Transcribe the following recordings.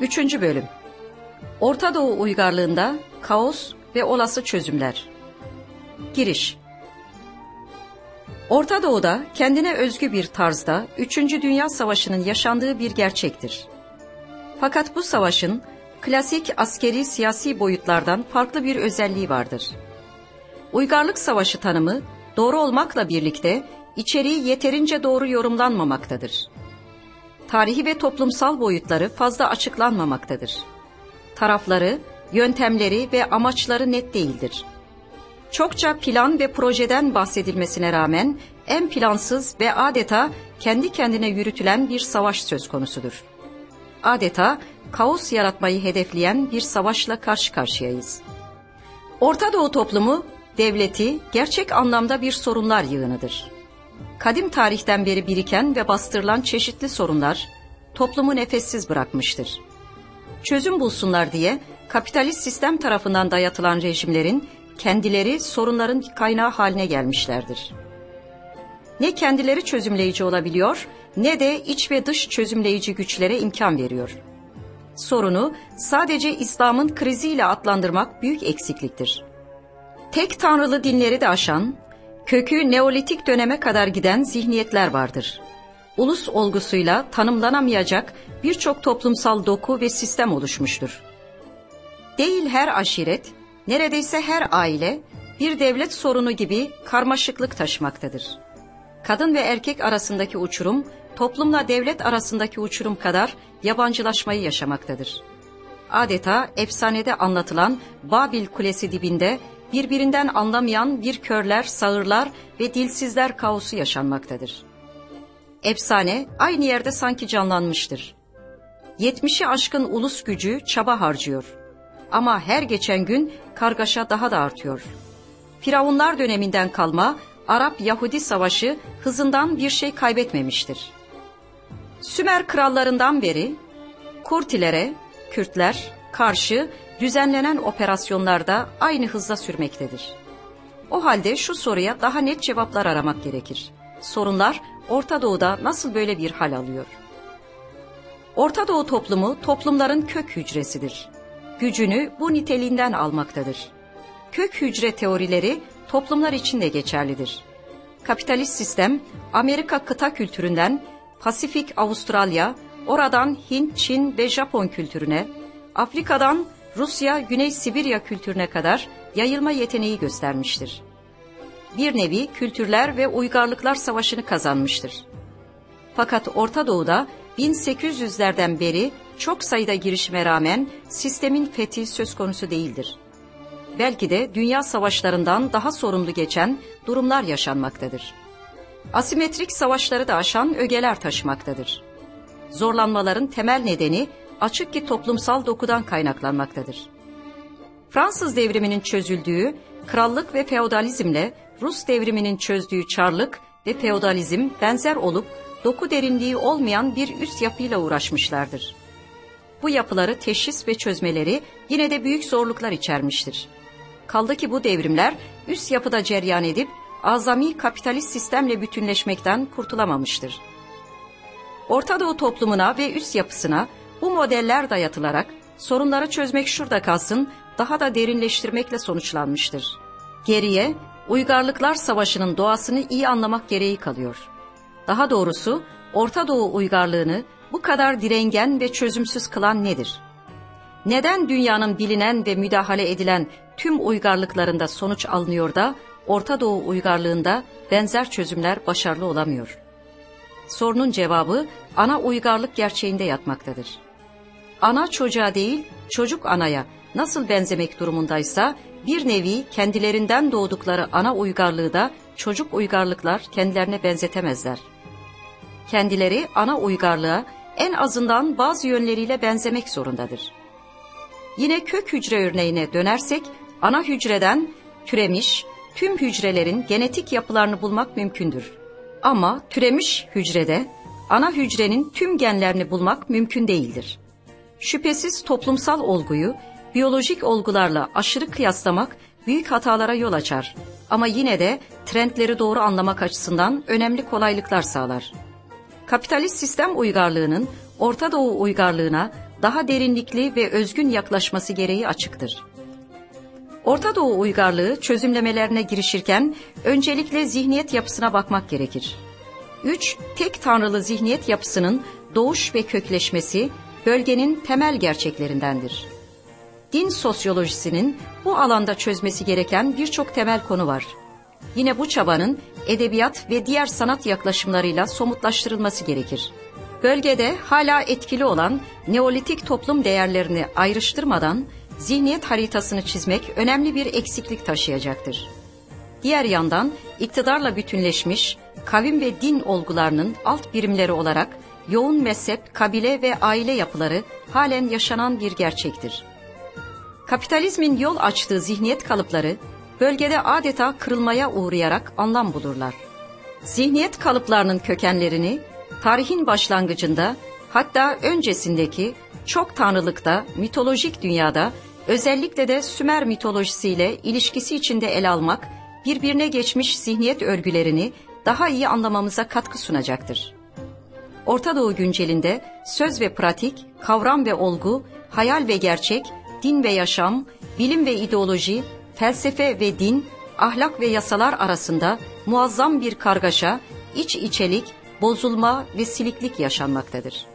Üçüncü bölüm. Orta Doğu uygarlığında kaos ve olası çözümler. Giriş. Orta Doğu'da kendine özgü bir tarzda 3. Dünya Savaşı'nın yaşandığı bir gerçektir. Fakat bu savaşın klasik askeri siyasi boyutlardan farklı bir özelliği vardır. Uygarlık Savaşı tanımı doğru olmakla birlikte içeriği yeterince doğru yorumlanmamaktadır. Tarihi ve toplumsal boyutları fazla açıklanmamaktadır. Tarafları, yöntemleri ve amaçları net değildir. Çokça plan ve projeden bahsedilmesine rağmen en plansız ve adeta kendi kendine yürütülen bir savaş söz konusudur. Adeta kaos yaratmayı hedefleyen bir savaşla karşı karşıyayız. Orta Doğu toplumu devleti gerçek anlamda bir sorunlar yığınıdır. Kadim tarihten beri biriken ve bastırılan çeşitli sorunlar toplumu nefessiz bırakmıştır. Çözüm bulsunlar diye kapitalist sistem tarafından dayatılan rejimlerin kendileri sorunların kaynağı haline gelmişlerdir. Ne kendileri çözümleyici olabiliyor ne de iç ve dış çözümleyici güçlere imkan veriyor. Sorunu sadece İslam'ın kriziyle adlandırmak büyük eksikliktir. Tek tanrılı dinleri de aşan, kökü Neolitik döneme kadar giden zihniyetler vardır. Ulus olgusuyla tanımlanamayacak birçok toplumsal doku ve sistem oluşmuştur. Değil her aşiret, neredeyse her aile bir devlet sorunu gibi karmaşıklık taşımaktadır. Kadın ve erkek arasındaki uçurum, toplumla devlet arasındaki uçurum kadar yabancılaşmayı yaşamaktadır. Adeta efsanede anlatılan Babil Kulesi dibinde birbirinden anlamayan bir körler, sağırlar ve dilsizler kaosu yaşanmaktadır. Efsane aynı yerde sanki canlanmıştır. Yetmişi aşkın ulus gücü çaba harcıyor. Ama her geçen gün kargaşa daha da artıyor. Firavunlar döneminden kalma Arap-Yahudi savaşı hızından bir şey kaybetmemiştir. Sümer krallarından beri Kurtilere, Kürtler karşı düzenlenen operasyonlarda aynı hızla sürmektedir. O halde şu soruya daha net cevaplar aramak gerekir. Sorunlar Orta Doğu'da nasıl böyle bir hal alıyor? Orta Doğu toplumu toplumların kök hücresidir. Gücünü bu niteliğinden almaktadır. Kök hücre teorileri toplumlar için de geçerlidir. Kapitalist sistem Amerika kıta kültüründen Pasifik Avustralya, oradan Hint, Çin ve Japon kültürüne, Afrika'dan Rusya, Güney Sibirya kültürüne kadar yayılma yeteneği göstermiştir. Bir nevi kültürler ve uygarlıklar savaşını kazanmıştır. Fakat Orta Doğu'da 1800'lerden beri çok sayıda girişime rağmen sistemin fethi söz konusu değildir. Belki de dünya savaşlarından daha sorumlu geçen durumlar yaşanmaktadır. Asimetrik savaşları da aşan ögeler taşımaktadır. Zorlanmaların temel nedeni açık ki toplumsal dokudan kaynaklanmaktadır. Fransız devriminin çözüldüğü krallık ve feodalizmle Rus devriminin çözdüğü çarlık ve feodalizm benzer olup doku derinliği olmayan bir üst yapıyla uğraşmışlardır. Bu yapıları teşhis ve çözmeleri yine de büyük zorluklar içermiştir. Kaldı ki bu devrimler üst yapıda ceryan edip azami kapitalist sistemle bütünleşmekten kurtulamamıştır. Orta Doğu toplumuna ve üst yapısına bu modeller dayatılarak sorunları çözmek şurada kalsın daha da derinleştirmekle sonuçlanmıştır. Geriye Uygarlıklar Savaşı'nın doğasını iyi anlamak gereği kalıyor. Daha doğrusu Orta Doğu uygarlığını bu kadar direngen ve çözümsüz kılan nedir? Neden dünyanın bilinen ve müdahale edilen tüm uygarlıklarında sonuç alınıyor da Orta Doğu uygarlığında benzer çözümler başarılı olamıyor? Sorunun cevabı ana uygarlık gerçeğinde yatmaktadır. Ana çocuğa değil, çocuk anaya nasıl benzemek durumundaysa bir nevi kendilerinden doğdukları ana uygarlığı da çocuk uygarlıklar kendilerine benzetemezler. Kendileri ana uygarlığa en azından bazı yönleriyle benzemek zorundadır. Yine kök hücre örneğine dönersek ana hücreden türemiş tüm hücrelerin genetik yapılarını bulmak mümkündür. Ama türemiş hücrede ana hücrenin tüm genlerini bulmak mümkün değildir. Şüphesiz toplumsal olguyu biyolojik olgularla aşırı kıyaslamak büyük hatalara yol açar ama yine de trendleri doğru anlamak açısından önemli kolaylıklar sağlar. Kapitalist sistem uygarlığının Orta Doğu uygarlığına daha derinlikli ve özgün yaklaşması gereği açıktır. Orta Doğu uygarlığı çözümlemelerine girişirken öncelikle zihniyet yapısına bakmak gerekir. Üç, tek tanrılı zihniyet yapısının doğuş ve kökleşmesi bölgenin temel gerçeklerindendir. Din sosyolojisinin bu alanda çözmesi gereken birçok temel konu var. Yine bu çabanın edebiyat ve diğer sanat yaklaşımlarıyla somutlaştırılması gerekir. Bölgede hala etkili olan Neolitik toplum değerlerini ayrıştırmadan zihniyet haritasını çizmek önemli bir eksiklik taşıyacaktır. Diğer yandan iktidarla bütünleşmiş kavim ve din olgularının alt birimleri olarak yoğun mezhep, kabile ve aile yapıları halen yaşanan bir gerçektir. Kapitalizmin yol açtığı zihniyet kalıpları bölgede adeta kırılmaya uğrayarak anlam bulurlar. Zihniyet kalıplarının kökenlerini tarihin başlangıcında hatta öncesindeki çok tanrılıkta, mitolojik dünyada özellikle de Sümer mitolojisiyle ilişkisi içinde ele almak birbirine geçmiş zihniyet örgülerini daha iyi anlamamıza katkı sunacaktır. Orta Doğu güncelinde söz ve pratik, kavram ve olgu, hayal ve gerçek, din ve yaşam, bilim ve ideoloji, felsefe ve din, ahlak ve yasalar arasında muazzam bir kargaşa, iç içelik, bozulma ve siliklik yaşanmaktadır.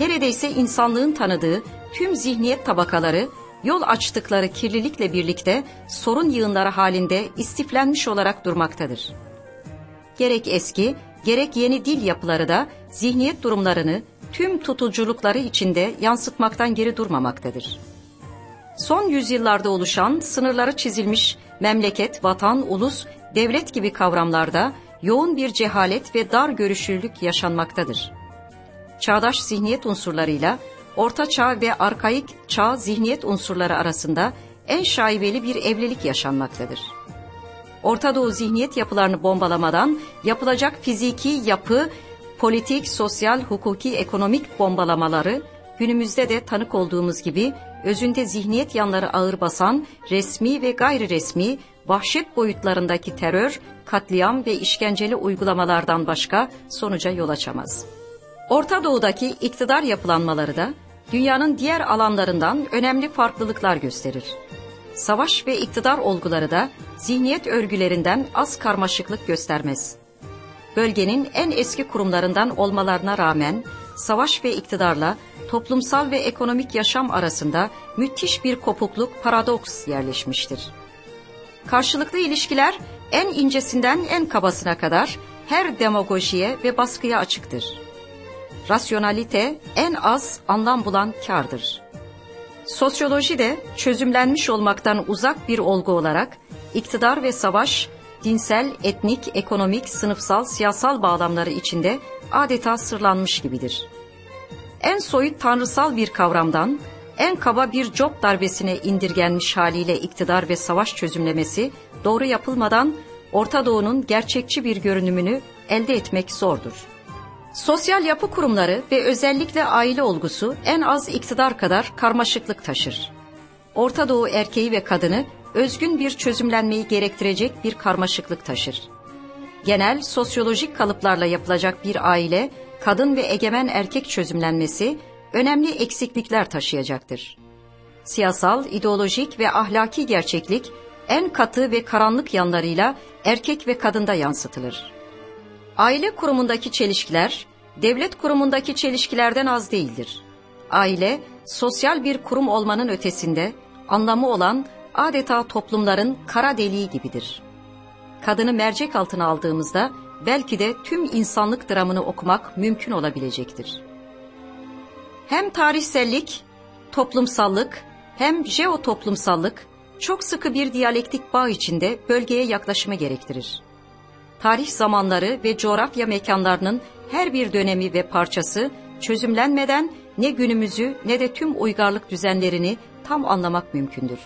Neredeyse insanlığın tanıdığı tüm zihniyet tabakaları yol açtıkları kirlilikle birlikte sorun yığınları halinde istiflenmiş olarak durmaktadır. Gerek eski, gerek yeni dil yapıları da zihniyet durumlarını tüm tutuculukları içinde yansıtmaktan geri durmamaktadır. Son yüzyıllarda oluşan sınırları çizilmiş memleket, vatan, ulus, devlet gibi kavramlarda yoğun bir cehalet ve dar görüşlülük yaşanmaktadır. Çağdaş zihniyet unsurlarıyla Orta Çağ ve arkaik çağ zihniyet unsurları arasında en şaibeli bir evlilik yaşanmaktadır. Orta Doğu zihniyet yapılarını bombalamadan yapılacak fiziki yapı, politik, sosyal, hukuki, ekonomik bombalamaları günümüzde de tanık olduğumuz gibi özünde zihniyet yanları ağır basan resmi ve gayri resmi vahşet boyutlarındaki terör, katliam ve işkenceli uygulamalardan başka sonuca yol açamaz. Orta Doğu'daki iktidar yapılanmaları da dünyanın diğer alanlarından önemli farklılıklar gösterir. Savaş ve iktidar olguları da zihniyet örgülerinden az karmaşıklık göstermez. Bölgenin en eski kurumlarından olmalarına rağmen savaş ve iktidarla toplumsal ve ekonomik yaşam arasında müthiş bir kopukluk paradoks yerleşmiştir. Karşılıklı ilişkiler en incesinden en kabasına kadar her demagojiye ve baskıya açıktır. Rasyonalite en az anlam bulan kardır. Sosyoloji de çözümlenmiş olmaktan uzak bir olgu olarak iktidar ve savaş, dinsel, etnik, ekonomik, sınıfsal, siyasal bağlamları içinde adeta sırlanmış gibidir. En soyut tanrısal bir kavramdan, en kaba bir job darbesine indirgenmiş haliyle iktidar ve savaş çözümlemesi doğru yapılmadan Orta Doğu'nun gerçekçi bir görünümünü elde etmek zordur. Sosyal yapı kurumları ve özellikle aile olgusu en az iktidar kadar karmaşıklık taşır. Orta Doğu erkeği ve kadını özgün bir çözümlenmeyi gerektirecek bir karmaşıklık taşır. Genel sosyolojik kalıplarla yapılacak bir aile, kadın ve egemen erkek çözümlenmesi önemli eksiklikler taşıyacaktır. Siyasal, ideolojik ve ahlaki gerçeklik en katı ve karanlık yanlarıyla erkek ve kadında yansıtılır. Aile kurumundaki çelişkiler, devlet kurumundaki çelişkilerden az değildir. Aile, sosyal bir kurum olmanın ötesinde anlamı olan adeta toplumların kara deliği gibidir. Kadını mercek altına aldığımızda belki de tüm insanlık dramını okumak mümkün olabilecektir. Hem tarihsellik, toplumsallık hem jeotoplumsallık çok sıkı bir diyalektik bağ içinde bölgeye yaklaşımı gerektirir. Tarih zamanları ve coğrafya mekanlarının her bir dönemi ve parçası çözümlenmeden ne günümüzü ne de tüm uygarlık düzenlerini tam anlamak mümkündür.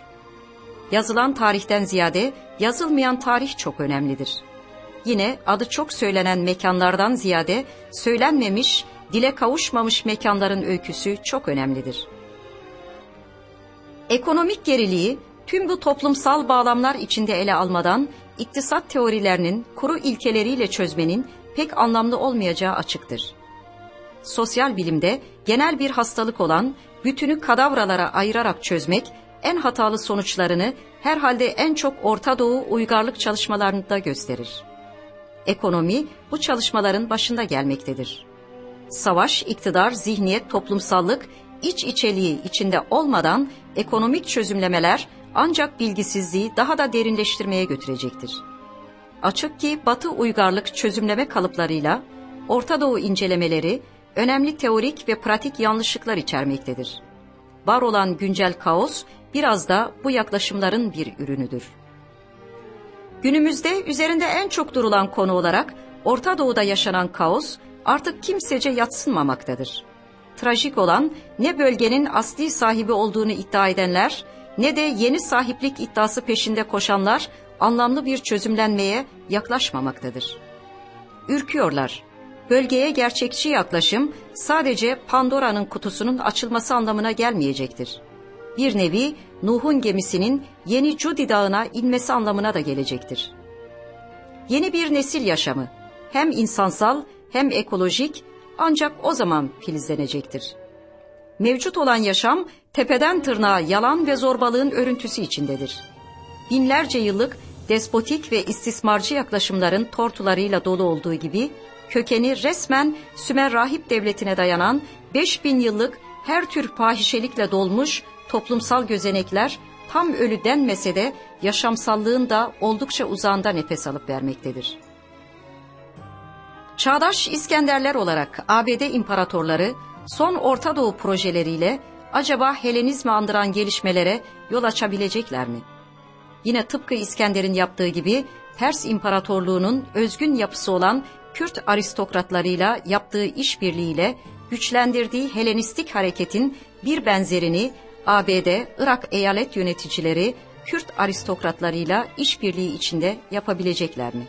Yazılan tarihten ziyade yazılmayan tarih çok önemlidir. Yine adı çok söylenen mekanlardan ziyade söylenmemiş, dile kavuşmamış mekanların öyküsü çok önemlidir. Ekonomik geriliği tüm bu toplumsal bağlamlar içinde ele almadan iktisat teorilerinin kuru ilkeleriyle çözmenin pek anlamlı olmayacağı açıktır. sosyal bilimde genel bir hastalık olan bütünü kadavralara ayırarak çözmek en hatalı sonuçlarını herhalde en çok Orta Doğu uygarlık çalışmalarında gösterir. Ekonomi bu çalışmaların başında gelmektedir. Savaş, iktidar, zihniyet, toplumsallık iç içeliği içinde olmadan ekonomik çözümlemeler ancak bilgisizliği daha da derinleştirmeye götürecektir. Açık ki Batı uygarlık çözümleme kalıplarıyla Orta Doğu incelemeleri önemli teorik ve pratik yanlışlıklar içermektedir. Var olan güncel kaos biraz da bu yaklaşımların bir ürünüdür. Günümüzde üzerinde en çok durulan konu olarak Orta Doğu'da yaşanan kaos artık kimsece yatsınmamaktadır. Trajik olan ne bölgenin asli sahibi olduğunu iddia edenler ne de yeni sahiplik iddiası peşinde koşanlar anlamlı bir çözümlenmeye yaklaşmamaktadır. Ürküyorlar. Bölgeye gerçekçi yaklaşım sadece Pandora'nın kutusunun açılması anlamına gelmeyecektir. Bir nevi Nuh'un gemisinin yeni Cudi dağına inmesi anlamına da gelecektir. Yeni bir nesil yaşamı hem insansal hem ekolojik ancak o zaman filizlenecektir. Mevcut olan yaşam tepeden tırnağa yalan ve zorbalığın örüntüsü içindedir. Binlerce yıllık despotik ve istismarcı yaklaşımların tortularıyla dolu olduğu gibi kökeni resmen Sümer rahip devletine dayanan 5000 yıllık her tür fahişelikle dolmuş toplumsal gözenekler tam ölü denmese de yaşamsallığın da oldukça uzağında nefes alıp vermektedir. Çağdaş İskenderler olarak ABD imparatorları son Orta Doğu projeleriyle acaba Helenizmi andıran gelişmelere yol açabilecekler mi? Yine tıpkı İskender'in yaptığı gibi Pers İmparatorluğu'nun özgün yapısı olan Kürt aristokratlarıyla yaptığı işbirliğiyle güçlendirdiği Helenistik hareketin bir benzerini ABD, Irak eyalet yöneticileri Kürt aristokratlarıyla işbirliği içinde yapabilecekler mi?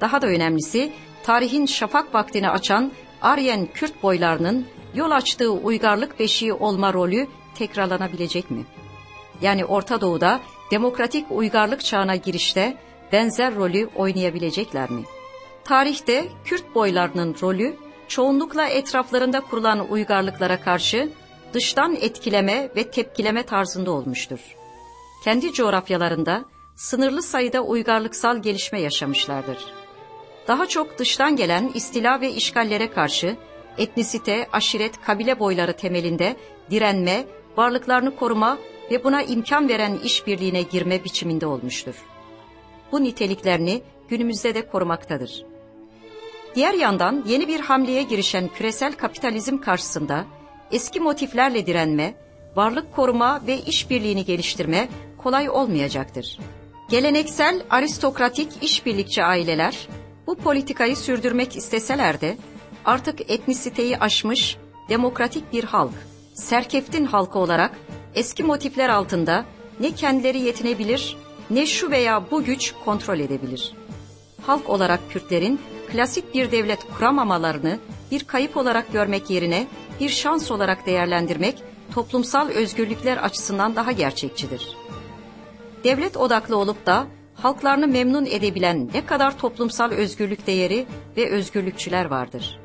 Daha da önemlisi tarihin şafak vaktini açan Aryen Kürt boylarının yol açtığı uygarlık beşiği olma rolü tekrarlanabilecek mi? Yani Orta Doğu'da demokratik uygarlık çağına girişte benzer rolü oynayabilecekler mi? Tarihte Kürt boylarının rolü çoğunlukla etraflarında kurulan uygarlıklara karşı dıştan etkileme ve tepkileme tarzında olmuştur. Kendi coğrafyalarında sınırlı sayıda uygarlıksal gelişme yaşamışlardır. Daha çok dıştan gelen istila ve işgallere karşı etnisite, aşiret, kabile boyları temelinde direnme, varlıklarını koruma ve buna imkan veren işbirliğine girme biçiminde olmuştur. Bu niteliklerini günümüzde de korumaktadır. Diğer yandan yeni bir hamleye girişen küresel kapitalizm karşısında eski motiflerle direnme, varlık koruma ve işbirliğini geliştirme kolay olmayacaktır. Geleneksel aristokratik işbirlikçi aileler bu politikayı sürdürmek isteseler de artık etnisiteyi aşmış demokratik bir halk, serkeftin halkı olarak eski motifler altında ne kendileri yetinebilir ne şu veya bu güç kontrol edebilir. Halk olarak Kürtlerin klasik bir devlet kuramamalarını bir kayıp olarak görmek yerine bir şans olarak değerlendirmek toplumsal özgürlükler açısından daha gerçekçidir. Devlet odaklı olup da halklarını memnun edebilen ne kadar toplumsal özgürlük değeri ve özgürlükçüler vardır.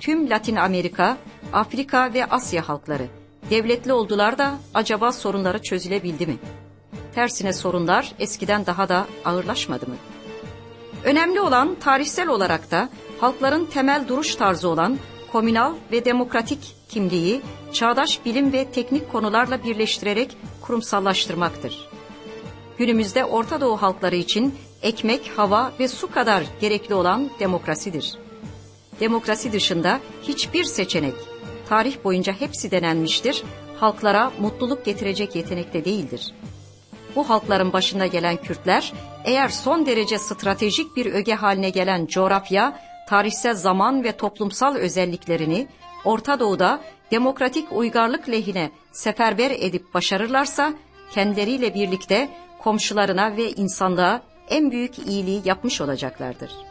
Tüm Latin Amerika, Afrika ve Asya halkları devletli oldular da acaba sorunları çözülebildi mi? Tersine sorunlar eskiden daha da ağırlaşmadı mı? Önemli olan tarihsel olarak da halkların temel duruş tarzı olan komünal ve demokratik kimliği çağdaş bilim ve teknik konularla birleştirerek kurumsallaştırmaktır. Günümüzde Orta Doğu halkları için ekmek, hava ve su kadar gerekli olan demokrasidir. Demokrasi dışında hiçbir seçenek, tarih boyunca hepsi denenmiştir, halklara mutluluk getirecek yetenekte değildir. Bu halkların başında gelen Kürtler, eğer son derece stratejik bir öge haline gelen coğrafya, tarihsel zaman ve toplumsal özelliklerini Orta Doğu'da demokratik uygarlık lehine seferber edip başarırlarsa, kendileriyle birlikte komşularına ve insanlığa en büyük iyiliği yapmış olacaklardır.''